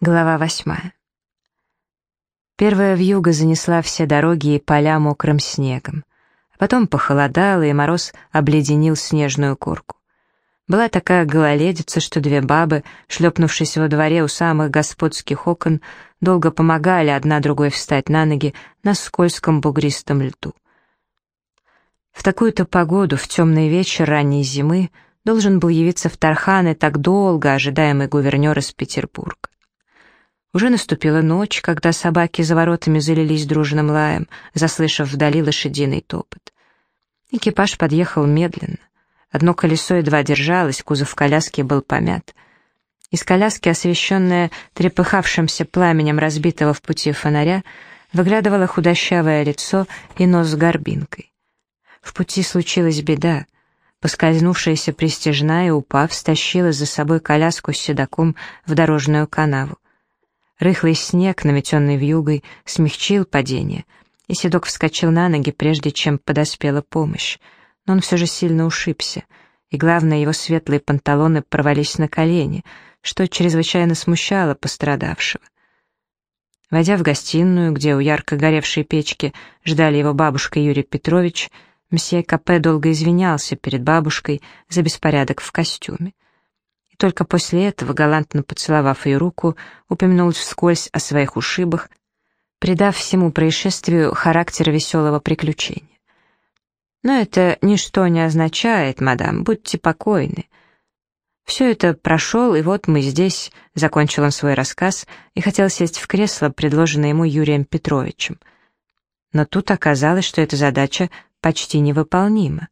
Глава восьмая. Первая вьюга занесла все дороги и поля мокрым снегом. Потом похолодало, и мороз обледенил снежную корку. Была такая гололедица, что две бабы, шлепнувшись во дворе у самых господских окон, долго помогали одна другой встать на ноги на скользком бугристом льду. В такую-то погоду, в темный вечер ранней зимы, должен был явиться в Тарханы так долго ожидаемый гувернер из Петербурга. Уже наступила ночь, когда собаки за воротами залились дружным лаем, заслышав вдали лошадиный топот. Экипаж подъехал медленно. Одно колесо едва держалось, кузов коляски был помят. Из коляски, освещенная трепыхавшимся пламенем разбитого в пути фонаря, выглядывало худощавое лицо и нос с горбинкой. В пути случилась беда. Поскользнувшаяся пристежная, упав, стащила за собой коляску с седаком в дорожную канаву. Рыхлый снег, наметенный вьюгой, смягчил падение, и седок вскочил на ноги, прежде чем подоспела помощь. Но он все же сильно ушибся, и, главное, его светлые панталоны порвались на колени, что чрезвычайно смущало пострадавшего. Войдя в гостиную, где у ярко горевшей печки ждали его бабушка Юрий Петрович, мсье Капе долго извинялся перед бабушкой за беспорядок в костюме. Только после этого, галантно поцеловав ее руку, упомянул вскользь о своих ушибах, придав всему происшествию характер веселого приключения. «Но это ничто не означает, мадам, будьте покойны. Все это прошел, и вот мы здесь», — закончил он свой рассказ и хотел сесть в кресло, предложенное ему Юрием Петровичем. Но тут оказалось, что эта задача почти невыполнима.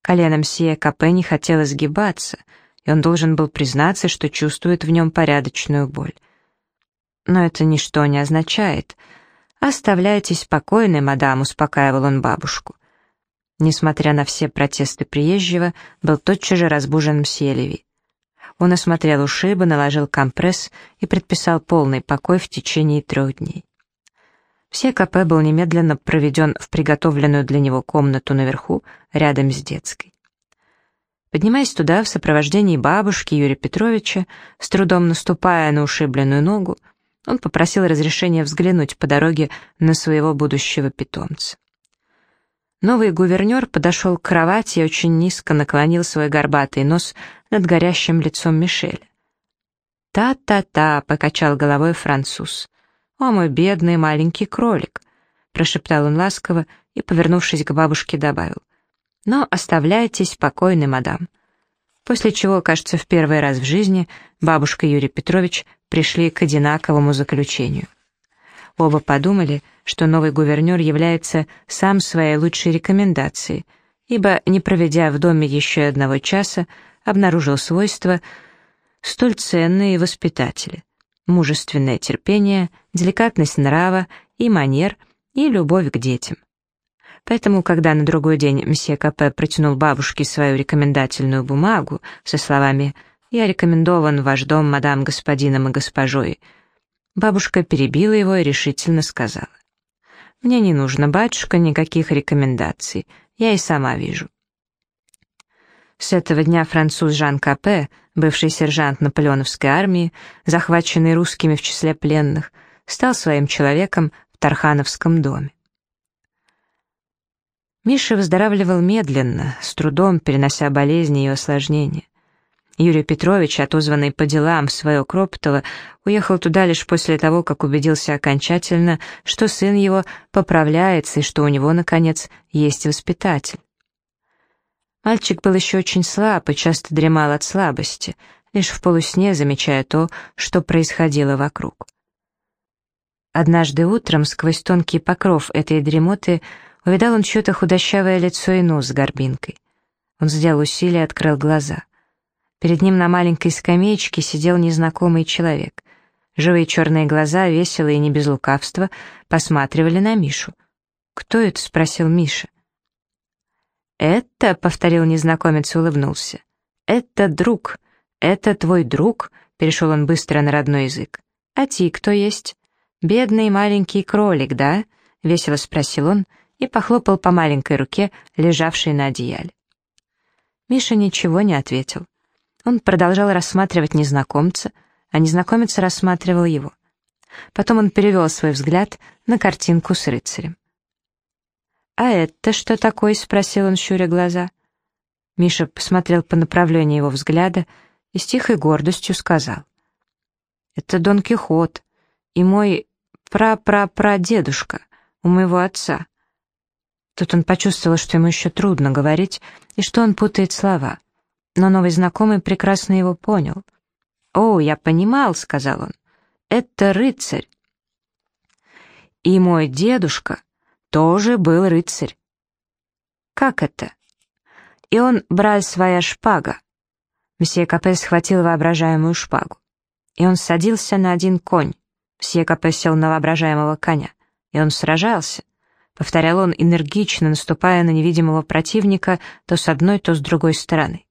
Коленом сия КП не хотело сгибаться — и он должен был признаться, что чувствует в нем порядочную боль. Но это ничто не означает. «Оставляйтесь спокойны, мадам», — успокаивал он бабушку. Несмотря на все протесты приезжего, был тотчас же разбужен мсье Леви. Он осмотрел ушибы, наложил компресс и предписал полный покой в течение трех дней. Все КП был немедленно проведен в приготовленную для него комнату наверху, рядом с детской. Поднимаясь туда в сопровождении бабушки Юрия Петровича, с трудом наступая на ушибленную ногу, он попросил разрешения взглянуть по дороге на своего будущего питомца. Новый гувернер подошел к кровати и очень низко наклонил свой горбатый нос над горящим лицом Мишеля. «Та-та-та», — покачал головой француз. «О, мой бедный маленький кролик», — прошептал он ласково и, повернувшись к бабушке, добавил но оставляйтесь спокойны, мадам». После чего, кажется, в первый раз в жизни бабушка и Юрий Петрович пришли к одинаковому заключению. Оба подумали, что новый гувернер является сам своей лучшей рекомендацией, ибо, не проведя в доме еще одного часа, обнаружил свойства, столь ценные воспитатели — мужественное терпение, деликатность нрава и манер и любовь к детям. Поэтому, когда на другой день мсье Капе протянул бабушке свою рекомендательную бумагу со словами «Я рекомендован в ваш дом мадам господином и госпожой», бабушка перебила его и решительно сказала «Мне не нужно, батюшка, никаких рекомендаций, я и сама вижу». С этого дня француз Жан Капе, бывший сержант наполеоновской армии, захваченный русскими в числе пленных, стал своим человеком в Тархановском доме. Миша выздоравливал медленно, с трудом перенося болезни и осложнения. Юрий Петрович, отозванный по делам в свое Кроптово, уехал туда лишь после того, как убедился окончательно, что сын его поправляется и что у него, наконец, есть воспитатель. Мальчик был еще очень слаб и часто дремал от слабости, лишь в полусне замечая то, что происходило вокруг. Однажды утром, сквозь тонкий покров этой дремоты, Увидал он чье-то худощавое лицо и нос с горбинкой. Он сделал усилие и открыл глаза. Перед ним на маленькой скамеечке сидел незнакомый человек. Живые черные глаза, весело и не без лукавства, посматривали на Мишу. «Кто это?» — спросил Миша. «Это», — повторил незнакомец и улыбнулся. «Это друг. Это твой друг», — перешел он быстро на родной язык. «А ти кто есть?» «Бедный маленький кролик, да?» — весело спросил он и похлопал по маленькой руке, лежавшей на одеяле. Миша ничего не ответил. Он продолжал рассматривать незнакомца, а незнакомец рассматривал его. Потом он перевел свой взгляд на картинку с рыцарем. «А это что такое?» — спросил он, щуря глаза. Миша посмотрел по направлению его взгляда и с тихой гордостью сказал. «Это Дон Кихот и мой пра-пра-прадедушка у моего отца». Тут он почувствовал, что ему еще трудно говорить и что он путает слова. Но новый знакомый прекрасно его понял. «О, я понимал», — сказал он, — «это рыцарь». «И мой дедушка тоже был рыцарь». «Как это?» «И он брал своя шпага». Мсье Капе схватил воображаемую шпагу. И он садился на один конь. Мсье Капе сел на воображаемого коня. И он сражался. Повторял он, энергично наступая на невидимого противника то с одной, то с другой стороны.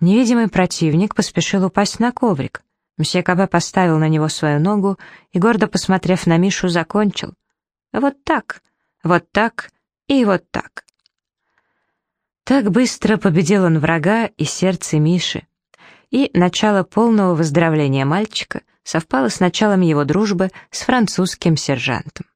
Невидимый противник поспешил упасть на коврик. Мсье Кабе поставил на него свою ногу и, гордо посмотрев на Мишу, закончил. Вот так, вот так и вот так. Так быстро победил он врага и сердце Миши. И начало полного выздоровления мальчика совпало с началом его дружбы с французским сержантом.